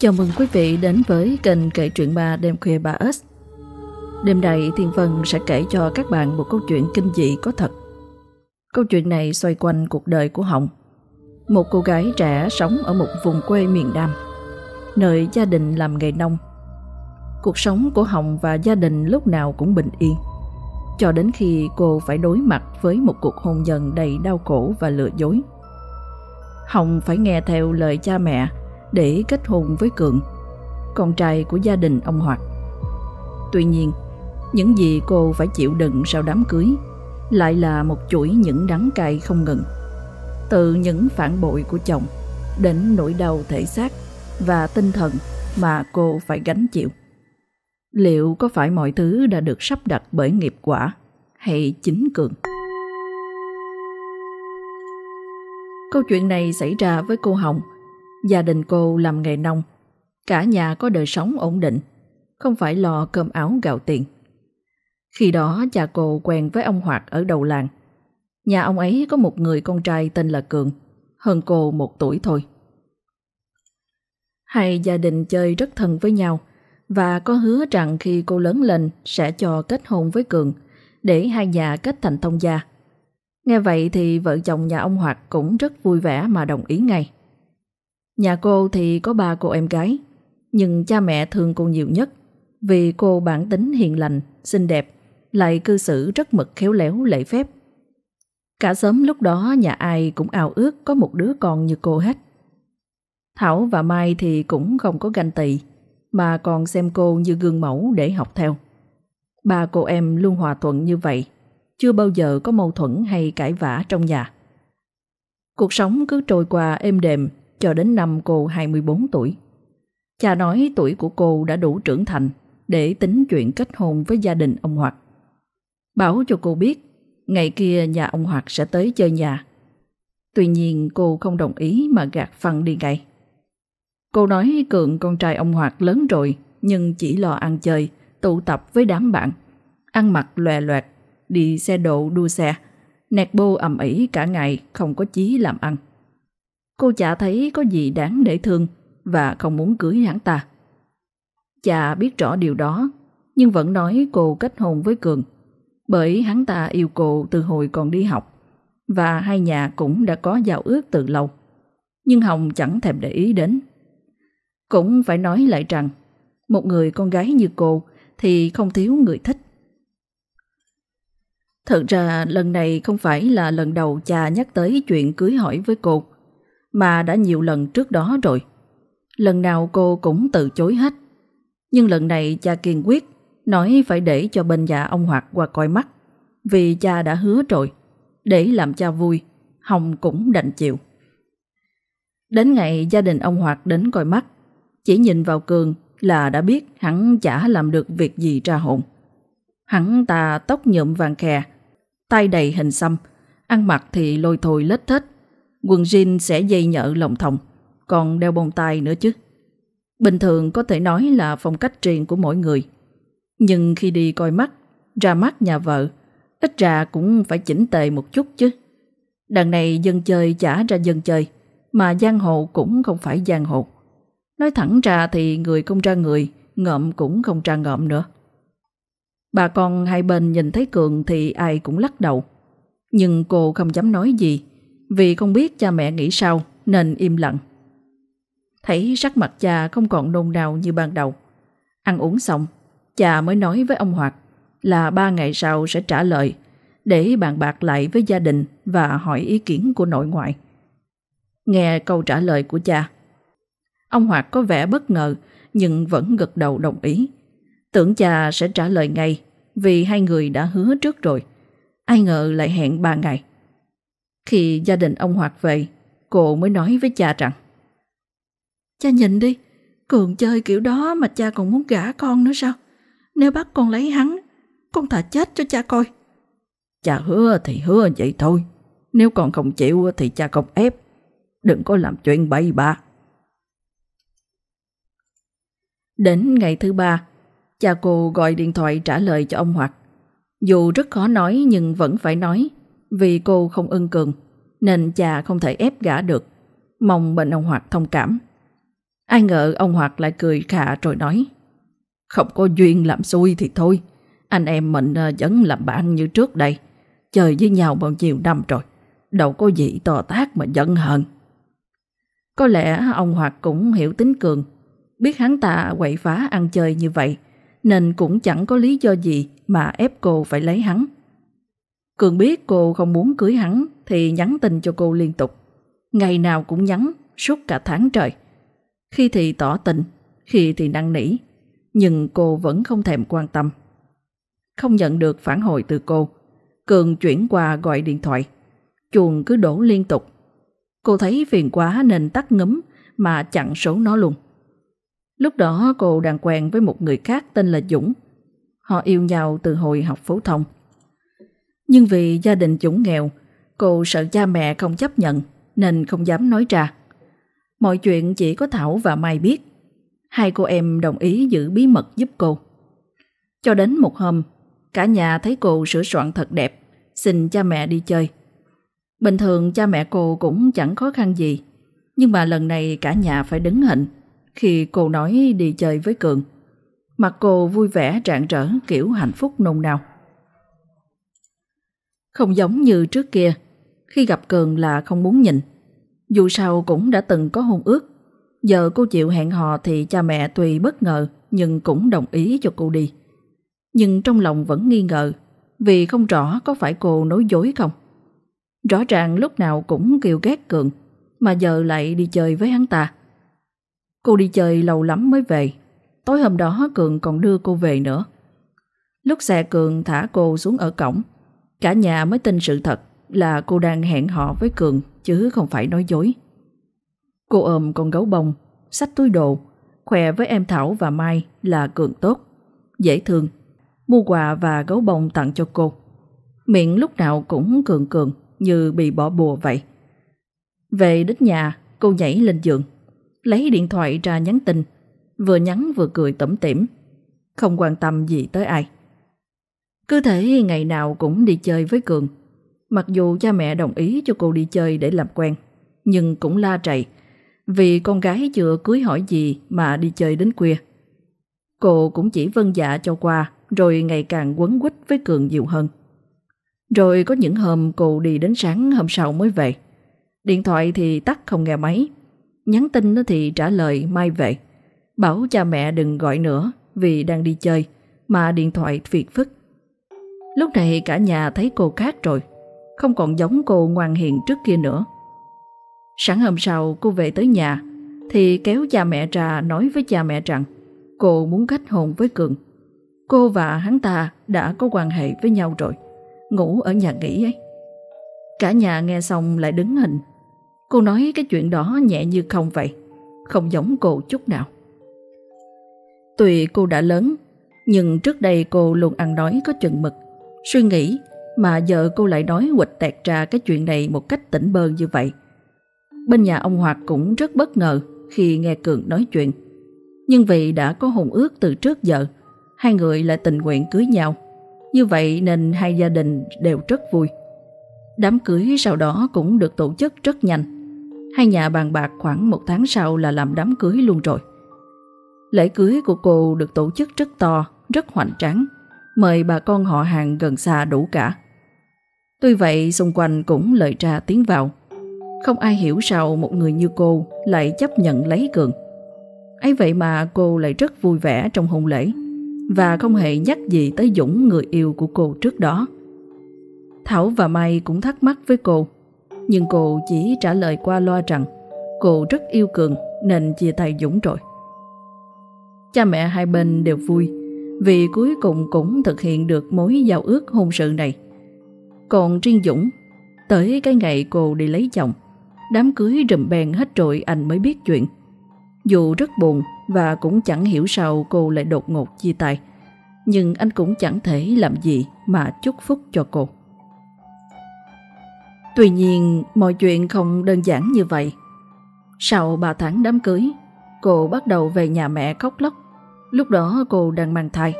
Chào mừng quý vị đến với kênh kể chuyện ma đêm khuya ba s Đêm nay Thiên Vân sẽ kể cho các bạn một câu chuyện kinh dị có thật. Câu chuyện này xoay quanh cuộc đời của Hồng, một cô gái trẻ sống ở một vùng quê miền Nam, nơi gia đình làm nghề nông. Cuộc sống của Hồng và gia đình lúc nào cũng bình yên, cho đến khi cô phải đối mặt với một cuộc hôn nhân đầy đau khổ và lừa dối. Hồng phải nghe theo lời cha mẹ để kết hôn với Cường, con trai của gia đình ông Hoạt. Tuy nhiên, những gì cô phải chịu đựng sau đám cưới lại là một chuỗi những đắng cay không ngừng. Từ những phản bội của chồng đến nỗi đau thể xác và tinh thần mà cô phải gánh chịu. Liệu có phải mọi thứ đã được sắp đặt bởi nghiệp quả hay chính Cường? Câu chuyện này xảy ra với cô Hồng Gia đình cô làm nghề nông, cả nhà có đời sống ổn định, không phải lo cơm áo gạo tiền. Khi đó cha cô quen với ông Hoạt ở đầu làng. Nhà ông ấy có một người con trai tên là Cường, hơn cô một tuổi thôi. Hai gia đình chơi rất thân với nhau và có hứa rằng khi cô lớn lên sẽ cho kết hôn với Cường để hai nhà kết thành thông gia. Nghe vậy thì vợ chồng nhà ông Hoạt cũng rất vui vẻ mà đồng ý ngay. Nhà cô thì có ba cô em gái, nhưng cha mẹ thương cô nhiều nhất vì cô bản tính hiền lành, xinh đẹp, lại cư xử rất mực khéo léo lễ phép. Cả sớm lúc đó nhà ai cũng ao ước có một đứa con như cô hết. Thảo và Mai thì cũng không có ganh tị, mà còn xem cô như gương mẫu để học theo. Ba cô em luôn hòa thuận như vậy, chưa bao giờ có mâu thuẫn hay cãi vã trong nhà. Cuộc sống cứ trôi qua êm đềm cho đến năm cô 24 tuổi. Cha nói tuổi của cô đã đủ trưởng thành để tính chuyện kết hôn với gia đình ông Hoạt. Bảo cho cô biết ngày kia nhà ông Hoạt sẽ tới chơi nhà. Tuy nhiên cô không đồng ý mà gạt phăng đi ngay. Cô nói Cường con trai ông Hoạt lớn rồi nhưng chỉ lo ăn chơi, tụ tập với đám bạn, ăn mặc lòe loẹt, đi xe độ đua xe, nẹt bô ầm ĩ cả ngày không có chí làm ăn. Cô chả thấy có gì đáng để thương và không muốn cưới hắn ta. Cha biết rõ điều đó, nhưng vẫn nói cô kết hôn với Cường, bởi hắn ta yêu cô từ hồi còn đi học, và hai nhà cũng đã có giao ước từ lâu. Nhưng Hồng chẳng thèm để ý đến. Cũng phải nói lại rằng, một người con gái như cô thì không thiếu người thích. Thật ra lần này không phải là lần đầu cha nhắc tới chuyện cưới hỏi với cô mà đã nhiều lần trước đó rồi. Lần nào cô cũng từ chối hết. Nhưng lần này cha kiên quyết, nói phải để cho bên nhà ông Hoạt qua coi mắt, vì cha đã hứa rồi. Để làm cha vui, Hồng cũng đành chịu. Đến ngày gia đình ông Hoạt đến coi mắt, chỉ nhìn vào Cường là đã biết hắn chả làm được việc gì ra hồn. Hắn ta tóc nhuộm vàng khè, tay đầy hình xăm, ăn mặc thì lôi thôi lết thết, Quần jean sẽ dây nhợ lồng thòng, còn đeo bông tai nữa chứ. Bình thường có thể nói là phong cách riêng của mỗi người. Nhưng khi đi coi mắt, ra mắt nhà vợ, ít ra cũng phải chỉnh tề một chút chứ. Đằng này dân chơi chả ra dân chơi, mà giang hồ cũng không phải giang hồ. Nói thẳng ra thì người không ra người, ngợm cũng không ra ngợm nữa. Bà con hai bên nhìn thấy Cường thì ai cũng lắc đầu. Nhưng cô không dám nói gì vì không biết cha mẹ nghĩ sao nên im lặng. Thấy sắc mặt cha không còn nôn nao như ban đầu. Ăn uống xong, cha mới nói với ông Hoạt là ba ngày sau sẽ trả lời để bàn bạc lại với gia đình và hỏi ý kiến của nội ngoại. Nghe câu trả lời của cha, ông Hoạt có vẻ bất ngờ nhưng vẫn gật đầu đồng ý. Tưởng cha sẽ trả lời ngay vì hai người đã hứa trước rồi. Ai ngờ lại hẹn ba ngày. Khi gia đình ông Hoạt về, cô mới nói với cha rằng Cha nhìn đi, Cường chơi kiểu đó mà cha còn muốn gả con nữa sao? Nếu bắt con lấy hắn, con thà chết cho cha coi. Cha hứa thì hứa vậy thôi. Nếu con không chịu thì cha không ép. Đừng có làm chuyện bậy bạ. Đến ngày thứ ba, cha cô gọi điện thoại trả lời cho ông Hoạt. Dù rất khó nói nhưng vẫn phải nói vì cô không ưng cường, nên cha không thể ép gã được. Mong bệnh ông Hoạt thông cảm. Ai ngờ ông Hoạt lại cười khà rồi nói Không có duyên làm xui thì thôi. Anh em mình ờ, vẫn làm bạn như trước đây. Chơi với nhau bao nhiêu năm rồi Đâu có gì to tác mà giận hờn. Có lẽ ông Hoạt cũng hiểu tính Cường. Biết hắn ta quậy phá ăn chơi như vậy Nên cũng chẳng có lý do gì Mà ép cô phải lấy hắn. Cường biết cô không muốn cưới hắn Thì nhắn tin cho cô liên tục. Ngày nào cũng nhắn, Suốt cả tháng trời. Khi thì tỏ tình, Khi thì năn nỉ, Nhưng cô vẫn không thèm quan tâm. Không nhận được phản hồi từ cô, Cường chuyển qua gọi điện thoại. Chuồng cứ đổ liên tục. Cô thấy phiền quá nên tắt ngấm Mà chặn số nó luôn. Lúc đó cô đang quen với một người khác tên là Dũng. Họ yêu nhau từ hồi học phổ thông. Nhưng vì gia đình Dũng nghèo, Cô sợ cha mẹ không chấp nhận, Nên không dám nói ra. Mọi chuyện chỉ có Thảo và Mai biết. Hai cô em đồng ý giữ bí mật giúp cô. Cho đến một hôm, Cả nhà thấy cô sửa soạn thật đẹp, Xin cha mẹ đi chơi. Bình thường cha mẹ cô cũng chẳng khó khăn gì, Nhưng mà lần này cả nhà phải đứng hình Khi cô nói đi chơi với Cường. Mặt cô vui vẻ trạng trở kiểu hạnh phúc nồng nao không giống như trước kia. Khi gặp Cường là không muốn nhìn. Dù sao cũng đã từng có hôn ước. Giờ cô chịu hẹn hò thì cha mẹ tuy bất ngờ, Nhưng cũng đồng ý cho cô đi. Nhưng trong lòng vẫn nghi ngờ, Vì không rõ có phải cô nói dối không. Rõ ràng lúc nào cũng kêu ghét Cường, Mà giờ lại đi chơi với hắn ta. Cô đi chơi lâu lắm mới về. Tối hôm đó Cường còn đưa cô về nữa. Lúc xe Cường thả cô xuống ở cổng Cả nhà mới tin sự thật Là cô đang hẹn hò với Cường Chứ không phải nói dối Cô ôm con gấu bông Xách túi đồ Khoe với em Thảo và Mai là Cường tốt Dễ thương Mua quà và gấu bông tặng cho cô Miệng lúc nào cũng cường cường như bị bỏ bùa vậy. Về đến nhà, cô nhảy lên giường, lấy điện thoại ra nhắn tin, vừa nhắn vừa cười tẩm tỉm, không quan tâm gì tới ai. Cứ thể ngày nào cũng đi chơi với Cường, mặc dù cha mẹ đồng ý cho cô đi chơi để làm quen, nhưng cũng la trầy, vì con gái chưa cưới hỏi gì mà đi chơi đến khuya. Cô cũng chỉ vân dạ cho qua, rồi ngày càng quấn quýt với Cường nhiều hơn. Rồi có những hôm cô đi đến sáng hôm sau mới về. Điện thoại thì tắt không nghe máy. Nhắn tin thì trả lời mai về. Bảo cha mẹ đừng gọi nữa vì đang đi chơi mà điện thoại phiền phức. Lúc này cả nhà thấy cô khác rồi. Không còn giống cô ngoan hiền trước kia nữa. Sáng hôm sau cô về tới nhà thì kéo cha mẹ ra nói với cha mẹ rằng cô muốn kết hôn với Cường. Cô và hắn ta đã có quan hệ với nhau rồi ngủ ở nhà nghỉ ấy. Cả nhà nghe xong lại đứng hình. Cô nói cái chuyện đó nhẹ như không vậy, không giống cô chút nào. Tuy cô đã lớn, nhưng trước đây cô luôn ăn nói có chừng mực, suy nghĩ mà giờ cô lại nói quịch tẹt ra cái chuyện này một cách tỉnh bơ như vậy. Bên nhà ông Hoạt cũng rất bất ngờ khi nghe Cường nói chuyện. Nhưng vì đã có hồn ước từ trước giờ, hai người lại tình nguyện cưới nhau như vậy nên hai gia đình đều rất vui. Đám cưới sau đó cũng được tổ chức rất nhanh. Hai nhà bàn bạc khoảng một tháng sau là làm đám cưới luôn rồi. Lễ cưới của cô được tổ chức rất to, rất hoành tráng. Mời bà con họ hàng gần xa đủ cả. Tuy vậy xung quanh cũng lời ra tiếng vào. Không ai hiểu sao một người như cô lại chấp nhận lấy cường. ấy vậy mà cô lại rất vui vẻ trong hôn lễ và không hề nhắc gì tới Dũng người yêu của cô trước đó. Thảo và Mai cũng thắc mắc với cô, nhưng cô chỉ trả lời qua loa rằng cô rất yêu Cường nên chia tay Dũng rồi. Cha mẹ hai bên đều vui vì cuối cùng cũng thực hiện được mối giao ước hôn sự này. Còn riêng Dũng, tới cái ngày cô đi lấy chồng, đám cưới rùm bèn hết trội anh mới biết chuyện. Dù rất buồn và cũng chẳng hiểu sao cô lại đột ngột chia tay. Nhưng anh cũng chẳng thể làm gì mà chúc phúc cho cô. Tuy nhiên, mọi chuyện không đơn giản như vậy. Sau 3 tháng đám cưới, cô bắt đầu về nhà mẹ khóc lóc. Lúc đó cô đang mang thai,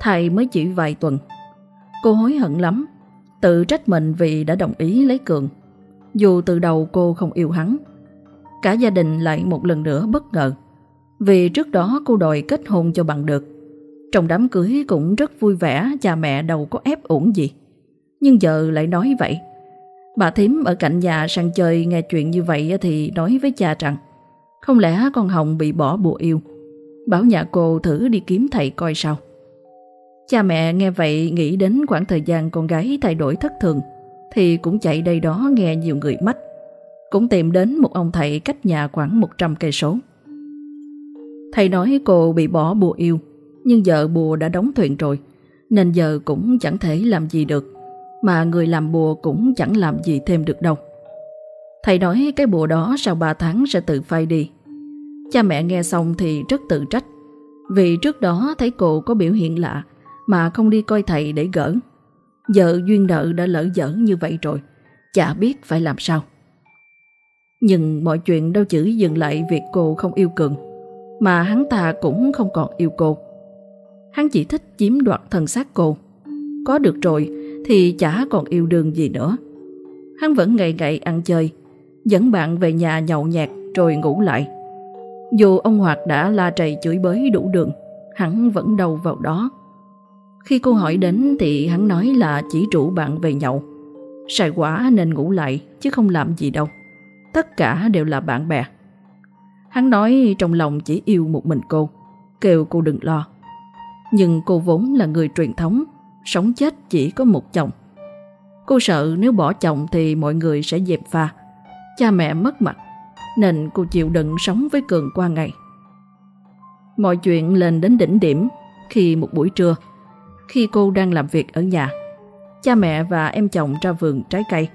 thai mới chỉ vài tuần. Cô hối hận lắm, tự trách mình vì đã đồng ý lấy Cường. Dù từ đầu cô không yêu hắn. Cả gia đình lại một lần nữa bất ngờ Vì trước đó cô đòi kết hôn cho bằng được. Trong đám cưới cũng rất vui vẻ, cha mẹ đâu có ép uổng gì. Nhưng giờ lại nói vậy. Bà thím ở cạnh nhà sang chơi nghe chuyện như vậy thì nói với cha rằng không lẽ con Hồng bị bỏ bùa yêu. Bảo nhà cô thử đi kiếm thầy coi sao. Cha mẹ nghe vậy nghĩ đến khoảng thời gian con gái thay đổi thất thường thì cũng chạy đây đó nghe nhiều người mách. Cũng tìm đến một ông thầy cách nhà khoảng 100 cây số. Thầy nói cô bị bỏ bùa yêu, nhưng giờ bùa đã đóng thuyền rồi, nên giờ cũng chẳng thể làm gì được, mà người làm bùa cũng chẳng làm gì thêm được đâu. Thầy nói cái bùa đó sau 3 tháng sẽ tự phai đi. Cha mẹ nghe xong thì rất tự trách, vì trước đó thấy cô có biểu hiện lạ mà không đi coi thầy để gỡ. Giờ duyên nợ đã lỡ dở như vậy rồi, chả biết phải làm sao. Nhưng mọi chuyện đâu chỉ dừng lại việc cô không yêu Cường, mà hắn ta cũng không còn yêu cô. Hắn chỉ thích chiếm đoạt thân xác cô. Có được rồi thì chả còn yêu đương gì nữa. Hắn vẫn ngày ngày ăn chơi, dẫn bạn về nhà nhậu nhạt rồi ngủ lại. Dù ông Hoạt đã la trầy chửi bới đủ đường, hắn vẫn đầu vào đó. Khi cô hỏi đến thì hắn nói là chỉ rủ bạn về nhậu. Sai quả nên ngủ lại chứ không làm gì đâu. Tất cả đều là bạn bè. Hắn nói trong lòng chỉ yêu một mình cô, kêu cô đừng lo. Nhưng cô vốn là người truyền thống, sống chết chỉ có một chồng. Cô sợ nếu bỏ chồng thì mọi người sẽ dẹp pha, cha mẹ mất mặt, nên cô chịu đựng sống với Cường qua ngày. Mọi chuyện lên đến đỉnh điểm khi một buổi trưa, khi cô đang làm việc ở nhà, cha mẹ và em chồng ra vườn trái cây.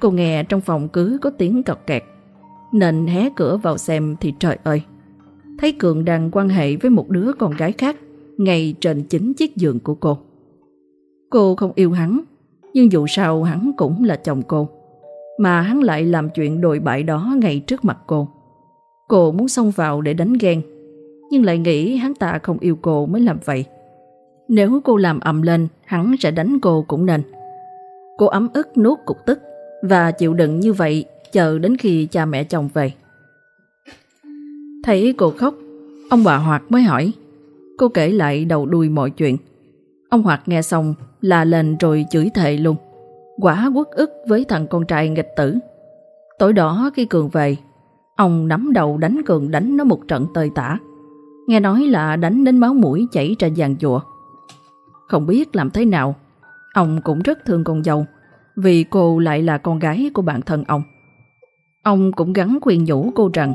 Cô nghe trong phòng cứ có tiếng cọt kẹt, nên hé cửa vào xem thì trời ơi. Thấy Cường đang quan hệ với một đứa con gái khác ngay trên chính chiếc giường của cô. Cô không yêu hắn, nhưng dù sao hắn cũng là chồng cô. Mà hắn lại làm chuyện đồi bại đó ngay trước mặt cô. Cô muốn xông vào để đánh ghen, nhưng lại nghĩ hắn ta không yêu cô mới làm vậy. Nếu cô làm ầm lên, hắn sẽ đánh cô cũng nên. Cô ấm ức nuốt cục tức và chịu đựng như vậy chờ đến khi cha mẹ chồng về. Thấy cô khóc, ông bà Hoạt mới hỏi. Cô kể lại đầu đuôi mọi chuyện. Ông Hoạt nghe xong là lên rồi chửi thề luôn. Quả quất ức với thằng con trai nghịch tử. Tối đó khi Cường về, ông nắm đầu đánh Cường đánh nó một trận tơi tả. Nghe nói là đánh đến máu mũi chảy ra dàn chùa. Không biết làm thế nào, ông cũng rất thương con dâu vì cô lại là con gái của bạn thân ông. Ông cũng gắn khuyên nhủ cô rằng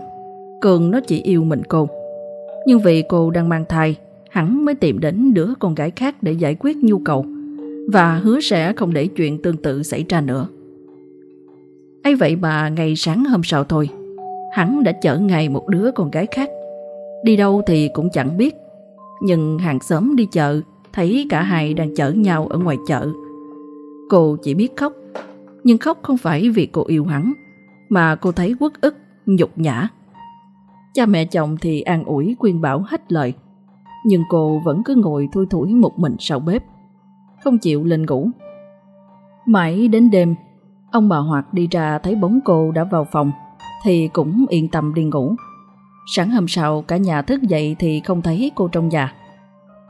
Cường nó chỉ yêu mình cô. Nhưng vì cô đang mang thai, hắn mới tìm đến đứa con gái khác để giải quyết nhu cầu và hứa sẽ không để chuyện tương tự xảy ra nữa. ấy vậy mà ngày sáng hôm sau thôi, hắn đã chở ngay một đứa con gái khác. Đi đâu thì cũng chẳng biết, nhưng hàng xóm đi chợ thấy cả hai đang chở nhau ở ngoài chợ. Cô chỉ biết khóc, nhưng khóc không phải vì cô yêu hắn, mà cô thấy quất ức, nhục nhã. Cha mẹ chồng thì an ủi khuyên bảo hết lời, nhưng cô vẫn cứ ngồi thui thủi một mình sau bếp, không chịu lên ngủ. Mãi đến đêm, ông bà Hoạt đi ra thấy bóng cô đã vào phòng, thì cũng yên tâm đi ngủ. Sáng hôm sau cả nhà thức dậy thì không thấy cô trong nhà.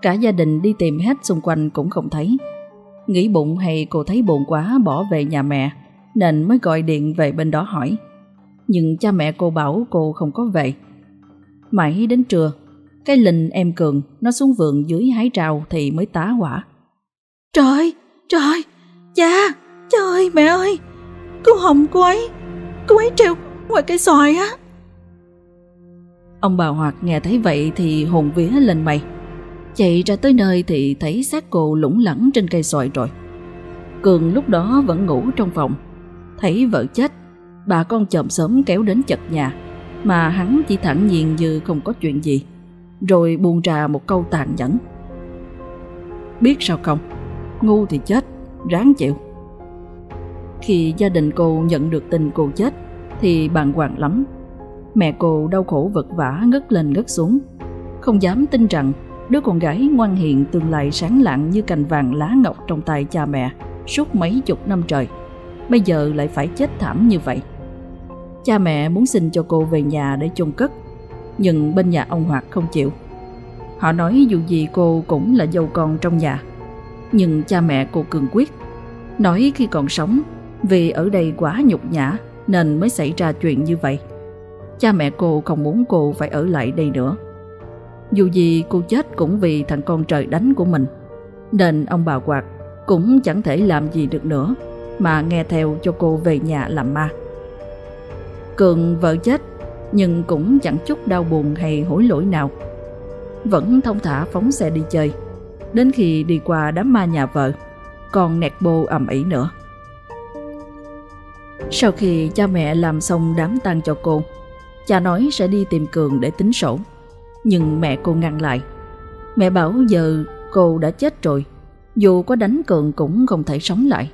Cả gia đình đi tìm hết xung quanh cũng không thấy. Nghĩ bụng hay cô thấy buồn quá bỏ về nhà mẹ nên mới gọi điện về bên đó hỏi. Nhưng cha mẹ cô bảo cô không có về. Mãi đến trưa, cái linh em Cường nó xuống vườn dưới hái rau thì mới tá hỏa. Trời, trời, cha, trời mẹ ơi, cô Hồng cô ấy, cô ấy treo ngoài cây xoài á. Ông bà Hoạt nghe thấy vậy thì hồn vía lên mây. Chạy ra tới nơi thì thấy xác cô lủng lẳng trên cây xoài rồi. Cường lúc đó vẫn ngủ trong phòng Thấy vợ chết, bà con chậm sớm kéo đến chật nhà, mà hắn chỉ thẳng nhiên như không có chuyện gì, rồi buông ra một câu tàn nhẫn. Biết sao không, ngu thì chết, ráng chịu. Khi gia đình cô nhận được tin cô chết, thì bàng hoàng lắm. Mẹ cô đau khổ vật vả ngất lên ngất xuống, không dám tin rằng đứa con gái ngoan hiền tương lai sáng lạng như cành vàng lá ngọc trong tay cha mẹ suốt mấy chục năm trời bây giờ lại phải chết thảm như vậy. Cha mẹ muốn xin cho cô về nhà để chôn cất, nhưng bên nhà ông Hoạt không chịu. Họ nói dù gì cô cũng là dâu con trong nhà, nhưng cha mẹ cô cường quyết. Nói khi còn sống, vì ở đây quá nhục nhã nên mới xảy ra chuyện như vậy. Cha mẹ cô không muốn cô phải ở lại đây nữa. Dù gì cô chết cũng vì thằng con trời đánh của mình, nên ông bà Quạt cũng chẳng thể làm gì được nữa mà nghe theo cho cô về nhà làm ma. Cường vợ chết nhưng cũng chẳng chút đau buồn hay hối lỗi nào. Vẫn thông thả phóng xe đi chơi, đến khi đi qua đám ma nhà vợ, còn nẹt bô ầm ĩ nữa. Sau khi cha mẹ làm xong đám tang cho cô, cha nói sẽ đi tìm Cường để tính sổ. Nhưng mẹ cô ngăn lại. Mẹ bảo giờ cô đã chết rồi, dù có đánh Cường cũng không thể sống lại.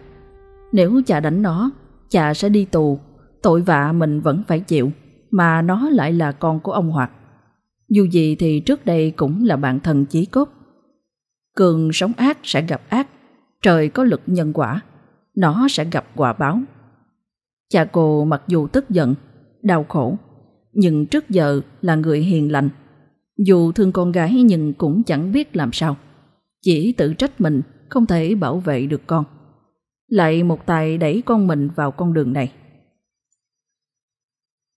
Nếu cha đánh nó, cha sẽ đi tù, tội vạ mình vẫn phải chịu, mà nó lại là con của ông Hoạt. Dù gì thì trước đây cũng là bạn thân chí cốt. Cường sống ác sẽ gặp ác, trời có lực nhân quả, nó sẽ gặp quả báo. Cha cô mặc dù tức giận, đau khổ, nhưng trước giờ là người hiền lành. Dù thương con gái nhưng cũng chẳng biết làm sao. Chỉ tự trách mình không thể bảo vệ được con. Lại một tay đẩy con mình vào con đường này.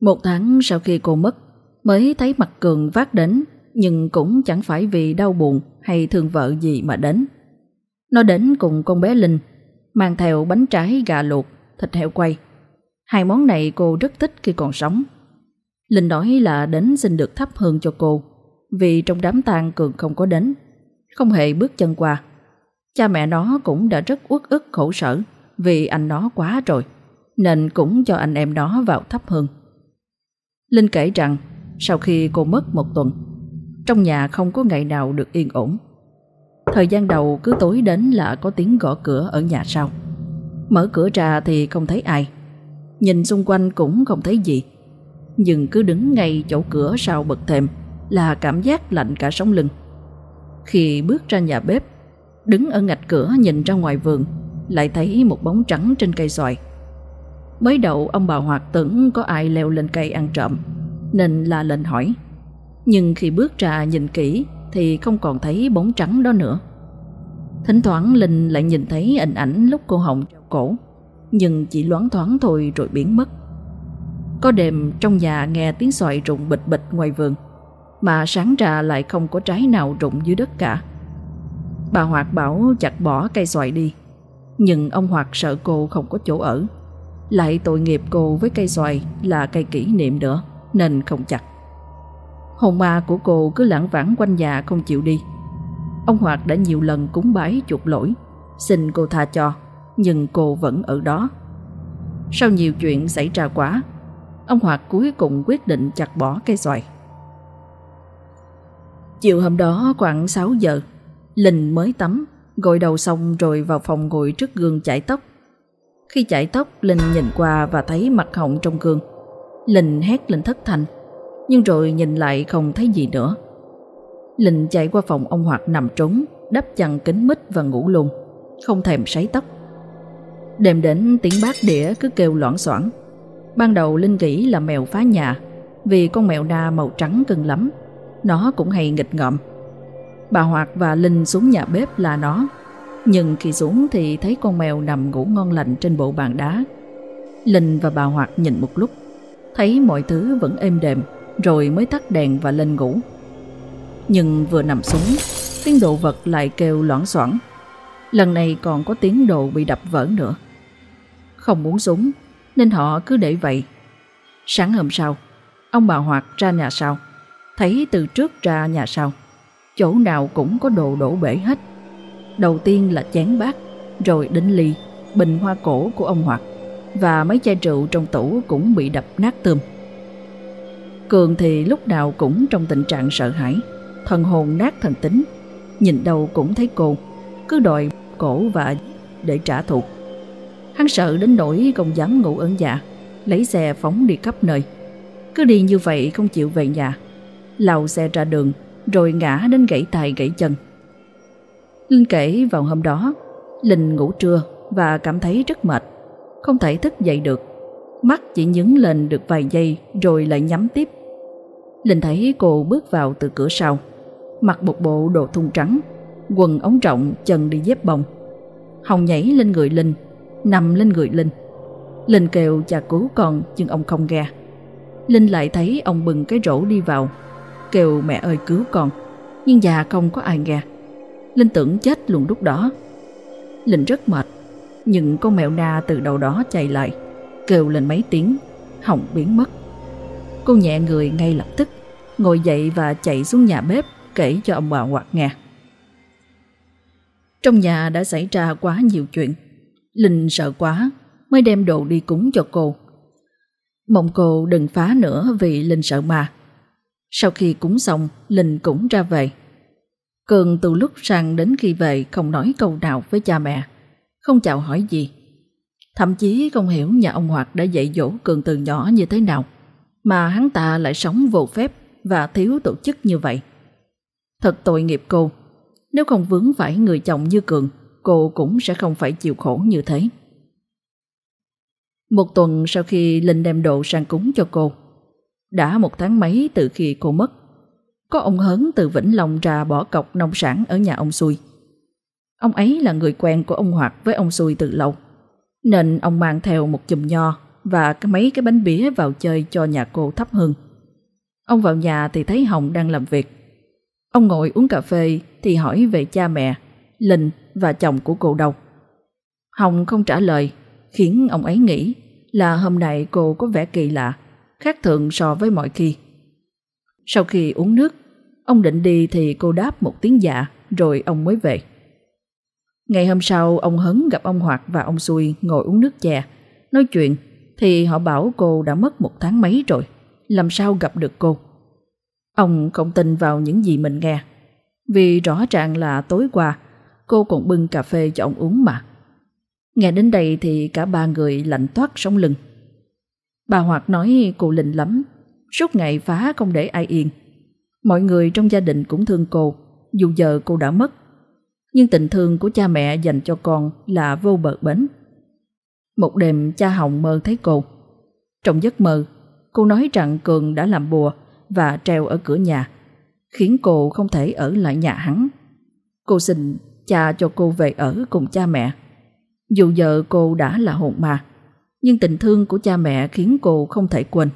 Một tháng sau khi cô mất, mới thấy mặt Cường vác đến, nhưng cũng chẳng phải vì đau buồn hay thương vợ gì mà đến. Nó đến cùng con bé Linh, mang theo bánh trái gà luộc, thịt heo quay. Hai món này cô rất thích khi còn sống. Linh nói là đến xin được thắp hương cho cô, vì trong đám tang Cường không có đến, không hề bước chân qua. Cha mẹ nó cũng đã rất uất ức khổ sở vì anh nó quá rồi, nên cũng cho anh em nó vào thắp hương. Linh kể rằng sau khi cô mất một tuần, trong nhà không có ngày nào được yên ổn. Thời gian đầu cứ tối đến là có tiếng gõ cửa ở nhà sau. Mở cửa ra thì không thấy ai. Nhìn xung quanh cũng không thấy gì. Nhưng cứ đứng ngay chỗ cửa sau bậc thềm là cảm giác lạnh cả sống lưng. Khi bước ra nhà bếp, đứng ở ngạch cửa nhìn ra ngoài vườn, lại thấy một bóng trắng trên cây xoài. Mới đầu ông bà Hoạt tưởng có ai leo lên cây ăn trộm, nên là lên hỏi. Nhưng khi bước ra nhìn kỹ thì không còn thấy bóng trắng đó nữa. Thỉnh thoảng Linh lại nhìn thấy hình ảnh lúc cô Hồng treo cổ, nhưng chỉ loáng thoáng thôi rồi biến mất. Có đêm trong nhà nghe tiếng xoài rụng bịch bịch ngoài vườn, mà sáng ra lại không có trái nào rụng dưới đất cả. Bà Hoạt bảo chặt bỏ cây xoài đi, nhưng ông Hoạt sợ cô không có chỗ ở lại tội nghiệp cô với cây xoài là cây kỷ niệm nữa Nên không chặt Hồn ma của cô cứ lãng vãng quanh nhà không chịu đi. Ông Hoạt đã nhiều lần cúng bái chuộc lỗi Xin cô tha cho Nhưng cô vẫn ở đó. Sau nhiều chuyện xảy ra quá Ông Hoạt cuối cùng quyết định chặt bỏ cây xoài. Chiều hôm đó khoảng 6 giờ Linh mới tắm Gội đầu xong rồi vào phòng ngồi trước gương chải tóc. Khi chải tóc, Linh nhìn qua và thấy mặt hồng trong gương. Linh hét lên thất thành nhưng rồi nhìn lại không thấy gì nữa. Linh chạy qua phòng ông Hoạt nằm trốn, đắp chăn kính mít và ngủ luôn, không thèm sấy tóc. Đêm đến tiếng bát đĩa cứ kêu loãng xoảng. Ban đầu Linh nghĩ là mèo phá nhà, vì con mèo na màu trắng cưng lắm, nó cũng hay nghịch ngợm. Bà Hoạt và Linh xuống nhà bếp là nó, nhưng khi xuống thì thấy con mèo nằm ngủ ngon lành trên bộ bàn đá. Linh và bà Hoạt nhìn một lúc, thấy mọi thứ vẫn êm đềm, rồi mới tắt đèn và lên ngủ. Nhưng vừa nằm xuống, tiếng đồ vật lại kêu loãng xoảng. Lần này còn có tiếng đồ bị đập vỡ nữa. Không muốn xuống, nên họ cứ để vậy. Sáng hôm sau, ông bà Hoạt ra nhà sau, thấy từ trước ra nhà sau, chỗ nào cũng có đồ đổ bể hết. Đầu tiên là chén bát, rồi đến ly, bình hoa cổ của ông Hoạt và mấy chai rượu trong tủ cũng bị đập nát tươm. Cường thì lúc nào cũng trong tình trạng sợ hãi, thần hồn nát thần tính, nhìn đâu cũng thấy cô, cứ đòi cổ và để trả thù. Hắn sợ đến nỗi không dám ngủ ở nhà, lấy xe phóng đi khắp nơi. Cứ đi như vậy không chịu về nhà, lao xe ra đường rồi ngã đến gãy tay gãy chân. Linh kể vào hôm đó, Linh ngủ trưa và cảm thấy rất mệt, không thể thức dậy được. Mắt chỉ nhấn lên được vài giây rồi lại nhắm tiếp. Linh thấy cô bước vào từ cửa sau, mặc một bộ đồ thun trắng, quần ống rộng, chân đi dép bông. Hồng nhảy lên người Linh, nằm lên người Linh. Linh kêu cha cứu con nhưng ông không nghe. Linh lại thấy ông bừng cái rổ đi vào, kêu mẹ ơi cứu con, nhưng già không có ai nghe. Linh tưởng chết luôn lúc đó. Linh rất mệt, nhưng con mèo na từ đầu đó chạy lại, kêu lên mấy tiếng, hồng biến mất. Cô nhẹ người ngay lập tức, ngồi dậy và chạy xuống nhà bếp kể cho ông bà Hoạt nghe. Trong nhà đã xảy ra quá nhiều chuyện. Linh sợ quá mới đem đồ đi cúng cho cô. Mong cô đừng phá nữa vì Linh sợ mà. Sau khi cúng xong, Linh cũng ra về. Cường từ lúc sang đến khi về không nói câu nào với cha mẹ, không chào hỏi gì. Thậm chí không hiểu nhà ông Hoạt đã dạy dỗ Cường từ nhỏ như thế nào, mà hắn ta lại sống vô phép và thiếu tổ chức như vậy. Thật tội nghiệp cô, nếu không vướng phải người chồng như Cường, cô cũng sẽ không phải chịu khổ như thế. Một tuần sau khi Linh đem đồ sang cúng cho cô, đã một tháng mấy từ khi cô mất, có ông Hớn từ Vĩnh Long ra bỏ cọc nông sản ở nhà ông Xui. Ông ấy là người quen của ông Hoạt với ông Xui từ lâu, nên ông mang theo một chùm nho và mấy cái bánh bía vào chơi cho nhà cô thắp hương. Ông vào nhà thì thấy Hồng đang làm việc. Ông ngồi uống cà phê thì hỏi về cha mẹ, Linh và chồng của cô đâu. Hồng không trả lời, khiến ông ấy nghĩ là hôm nay cô có vẻ kỳ lạ, khác thường so với mọi khi. Sau khi uống nước, ông định đi thì cô đáp một tiếng dạ, rồi ông mới về. Ngày hôm sau, ông Hấn gặp ông Hoạt và ông Xui ngồi uống nước chè, nói chuyện, thì họ bảo cô đã mất một tháng mấy rồi, làm sao gặp được cô. Ông không tin vào những gì mình nghe, vì rõ ràng là tối qua cô còn bưng cà phê cho ông uống mà. Nghe đến đây thì cả ba người lạnh toát sống lưng. Bà Hoạt nói cô linh lắm, suốt ngày phá không để ai yên. Mọi người trong gia đình cũng thương cô, dù giờ cô đã mất. Nhưng tình thương của cha mẹ dành cho con là vô bờ bến. Một đêm cha Hồng mơ thấy cô. Trong giấc mơ, cô nói rằng Cường đã làm bùa và treo ở cửa nhà, khiến cô không thể ở lại nhà hắn. Cô xin cha cho cô về ở cùng cha mẹ. Dù giờ cô đã là hồn ma, nhưng tình thương của cha mẹ khiến cô không thể quên.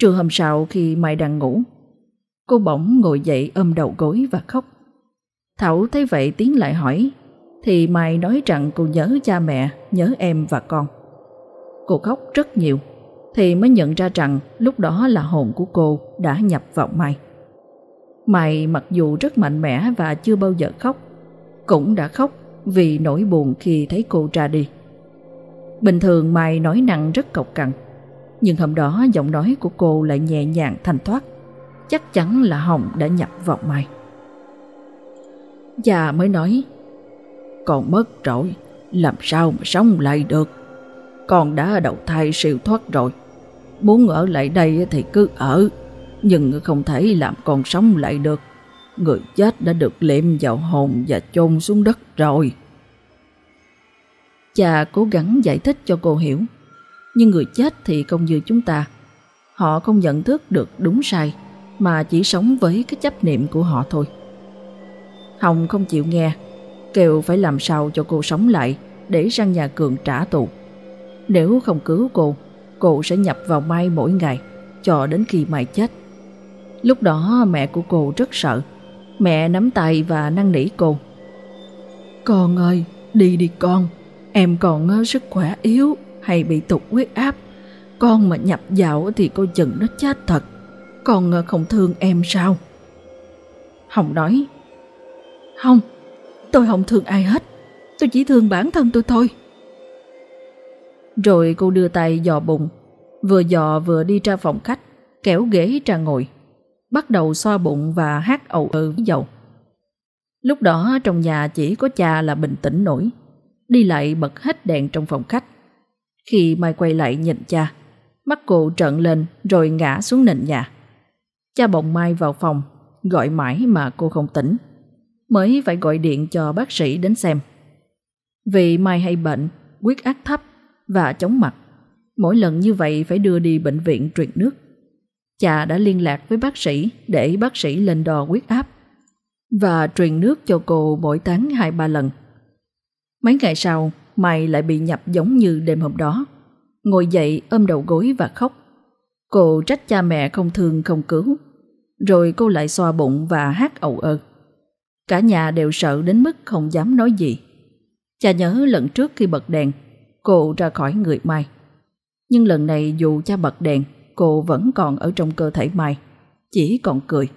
Trưa hôm sau khi Mai đang ngủ, cô bỗng ngồi dậy ôm đầu gối và khóc. Thảo thấy vậy tiến lại hỏi, thì Mai nói rằng cô nhớ cha mẹ, nhớ em và con. Cô khóc rất nhiều, thì mới nhận ra rằng lúc đó là hồn của cô đã nhập vào Mai. Mai mặc dù rất mạnh mẽ và chưa bao giờ khóc, cũng đã khóc vì nỗi buồn khi thấy cô ra đi. Bình thường Mai nói nặng rất cộc cằn, nhưng hôm đó giọng nói của cô lại nhẹ nhàng thanh thoát. Chắc chắn là Hồng đã nhập vào Mai. Già mới nói, con mất rồi, làm sao mà sống lại được. Con đã đầu thai siêu thoát rồi, muốn ở lại đây thì cứ ở, nhưng không thể làm con sống lại được. Người chết đã được liệm vào hồn và chôn xuống đất rồi. Cha cố gắng giải thích cho cô hiểu, nhưng người chết thì không như chúng ta. Họ không nhận thức được đúng sai, mà chỉ sống với cái chấp niệm của họ thôi. Hồng không chịu nghe, kêu phải làm sao cho cô sống lại để sang nhà Cường trả tù. Nếu không cứu cô, cô sẽ nhập vào Mai mỗi ngày, cho đến khi Mai chết. Lúc đó mẹ của cô rất sợ. Mẹ nắm tay và năn nỉ cô. Con ơi, đi đi con. Em còn ờ, sức khỏe yếu hay bị tụt huyết áp. Con mà nhập vào thì cô chừng nó chết thật. Con ờ, không thương em sao? Hồng nói. Không, tôi không thương ai hết. Tôi chỉ thương bản thân tôi thôi. Rồi cô đưa tay dò bụng, vừa dò vừa đi ra phòng khách, kéo ghế ra ngồi, bắt đầu xoa bụng và hát ầu ơ với dầu. Lúc đó trong nhà chỉ có cha là bình tĩnh nổi, đi lại bật hết đèn trong phòng khách. Khi Mai quay lại nhìn cha, mắt cô trợn lên rồi ngã xuống nền nhà. Cha bồng Mai vào phòng, gọi mãi mà cô không tỉnh, mới phải gọi điện cho bác sĩ đến xem. Vì Mai hay bệnh, huyết áp thấp và chóng mặt, mỗi lần như vậy phải đưa đi bệnh viện truyền nước. Cha đã liên lạc với bác sĩ để bác sĩ lên đo huyết áp và truyền nước cho cô mỗi tháng hai ba lần. Mấy ngày sau, Mai lại bị nhập giống như đêm hôm đó. Ngồi dậy ôm đầu gối và khóc. Cô trách cha mẹ không thương không cứu. Rồi cô lại xoa bụng và hát ầu ơ. Cả nhà đều sợ đến mức không dám nói gì. Cha nhớ lần trước khi bật đèn, cô ra khỏi người Mai. Nhưng lần này dù cha bật đèn, cô vẫn còn ở trong cơ thể Mai, chỉ còn cười.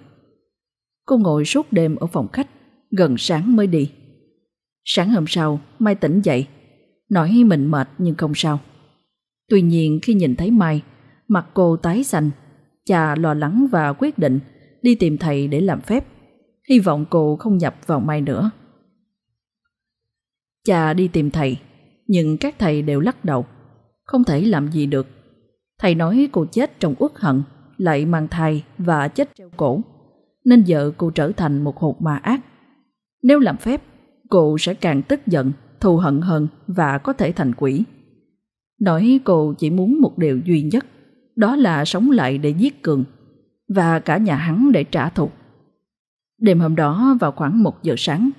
Cô ngồi suốt đêm ở phòng khách, gần sáng mới đi. Sáng hôm sau, Mai tỉnh dậy, nói mình mệt nhưng không sao. Tuy nhiên khi nhìn thấy Mai, mặt cô tái xanh, cha lo lắng và quyết định đi tìm thầy để làm phép. Hy vọng cô không nhập vào Mai nữa. Cha đi tìm thầy, nhưng các thầy đều lắc đầu, không thể làm gì được. Thầy nói cô chết trong uất hận, lại mang thai và chết treo cổ, nên vợ cô trở thành một hồn ma ác. Nếu làm phép, cô sẽ càng tức giận, thù hận hơn và có thể thành quỷ. Nói cô chỉ muốn một điều duy nhất, đó là sống lại để giết Cường và cả nhà hắn để trả thù. Đêm hôm đó vào khoảng một giờ sáng,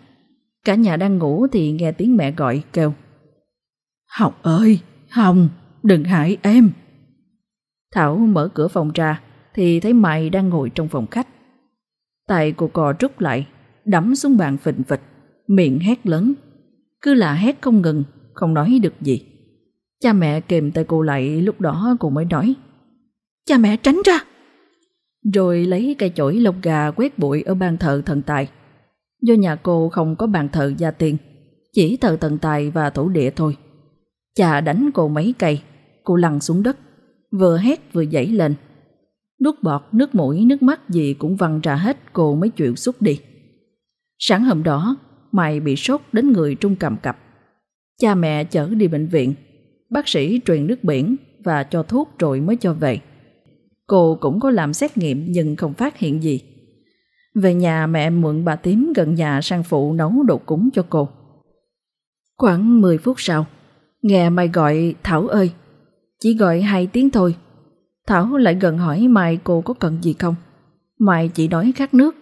cả nhà đang ngủ thì nghe tiếng mẹ gọi kêu. Học ơi, Hồng, đừng hại em. Thảo mở cửa phòng ra thì thấy Mai đang ngồi trong phòng khách. Tay cô cò rút lại, đấm xuống bàn phình phịch, miệng hét lớn. Cứ là hét không ngừng, không nói được gì. Cha mẹ kềm tay cô lại lúc đó cô mới nói. Cha mẹ tránh ra! Rồi lấy cây chổi lông gà quét bụi ở ban thờ thần tài. Do nhà cô không có bàn thờ gia tiên, chỉ thờ thần tài và thổ địa thôi. Cha đánh cô mấy cây, cô lăn xuống đất, vừa hét vừa dãy lên. nước bọt, nước mũi, nước mắt gì cũng văng ra hết cô mới chịu xúc đi. Sáng hôm đó, mày bị sốt đến người trung cầm cập. Cha mẹ chở đi bệnh viện, bác sĩ truyền nước biển và cho thuốc rồi mới cho về. Cô cũng có làm xét nghiệm nhưng không phát hiện gì. Về nhà mẹ mượn bà tím gần nhà sang phụ nấu đồ cúng cho cô. Khoảng 10 phút sau, nghe Mai gọi Thảo ơi. Chỉ gọi hai tiếng thôi. Thảo lại gần hỏi Mai cô có cần gì không. Mai chỉ nói khát nước.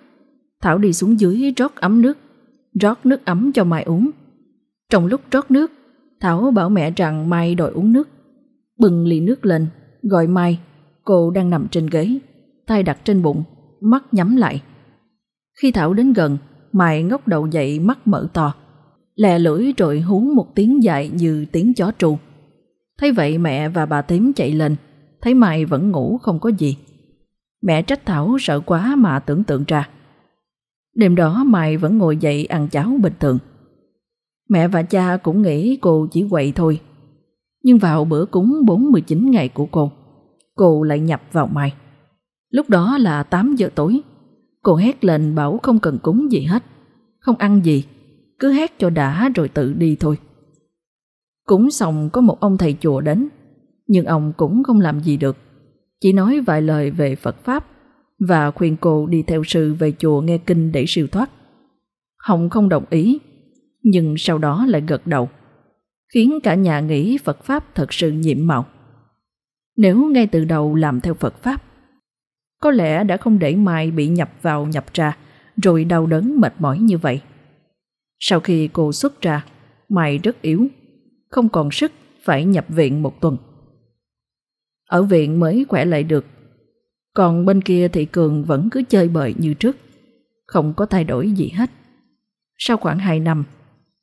Thảo đi xuống dưới rót ấm nước, rót nước ấm cho Mai uống. Trong lúc rót nước, Thảo bảo mẹ rằng Mai đòi uống nước. Bừng ly nước lên, gọi Mai Cô đang nằm trên ghế, tay đặt trên bụng, mắt nhắm lại. Khi Thảo đến gần, Mai ngóc đầu dậy mắt mở to. Lè lưỡi rồi hú một tiếng dài như tiếng chó tru. Thấy vậy mẹ và bà tím chạy lên, thấy Mai vẫn ngủ không có gì. Mẹ trách Thảo sợ quá mà tưởng tượng ra. Đêm đó Mai vẫn ngồi dậy ăn cháo bình thường. Mẹ và cha cũng nghĩ cô chỉ quậy thôi. Nhưng vào bữa cúng 49 ngày của cô, cô lại nhập vào mày. Lúc đó là 8 giờ tối. Cô hét lên bảo không cần cúng gì hết, không ăn gì, cứ hét cho đã rồi tự đi thôi. Cúng xong có một ông thầy chùa đến, nhưng ông cũng không làm gì được, chỉ nói vài lời về Phật Pháp và khuyên cô đi theo sư về chùa nghe kinh để siêu thoát. Hồng không đồng ý, nhưng sau đó lại gật đầu, khiến cả nhà nghĩ Phật Pháp thật sự nhiệm màu. Nếu ngay từ đầu làm theo Phật Pháp, có lẽ đã không để Mai bị nhập vào nhập ra rồi đau đớn mệt mỏi như vậy. Sau khi cô xuất ra, Mai rất yếu, không còn sức phải nhập viện một tuần. Ở viện mới khỏe lại được, còn bên kia thì Cường vẫn cứ chơi bời như trước, không có thay đổi gì hết. Sau khoảng 2 năm,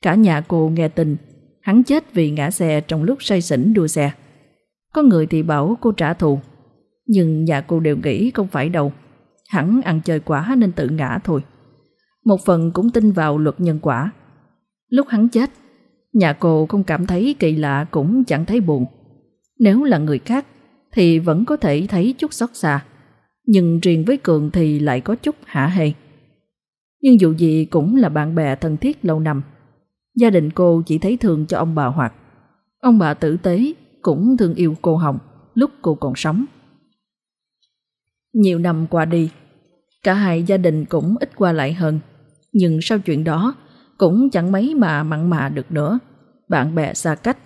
cả nhà cô nghe tin hắn chết vì ngã xe trong lúc say xỉn đua xe. Có người thì bảo cô trả thù. Nhưng nhà cô đều nghĩ không phải đâu. Hẳn ăn chơi quá nên tự ngã thôi. Một phần cũng tin vào luật nhân quả. Lúc hắn chết, Nhà cô không cảm thấy kỳ lạ cũng chẳng thấy buồn. Nếu là người khác Thì vẫn có thể thấy chút xót xa. Nhưng riêng với Cường thì lại có chút hả hề Nhưng dù gì cũng là bạn bè thân thiết lâu năm. Gia đình cô chỉ thấy thương cho ông bà Hoạt. Ông bà tử tế cũng thương yêu cô Hồng lúc cô còn sống. Nhiều năm qua đi, cả hai gia đình cũng ít qua lại hơn, nhưng sau chuyện đó cũng chẳng mấy mà mặn mà được nữa. Bạn bè xa cách,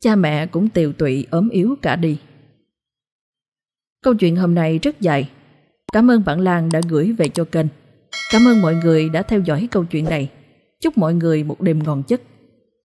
cha mẹ cũng tiều tụy ốm yếu cả đi. Câu chuyện hôm nay rất dài. Cảm ơn bạn Lan đã gửi về cho kênh. Cảm ơn mọi người đã theo dõi câu chuyện này. Chúc mọi người một đêm ngon giấc.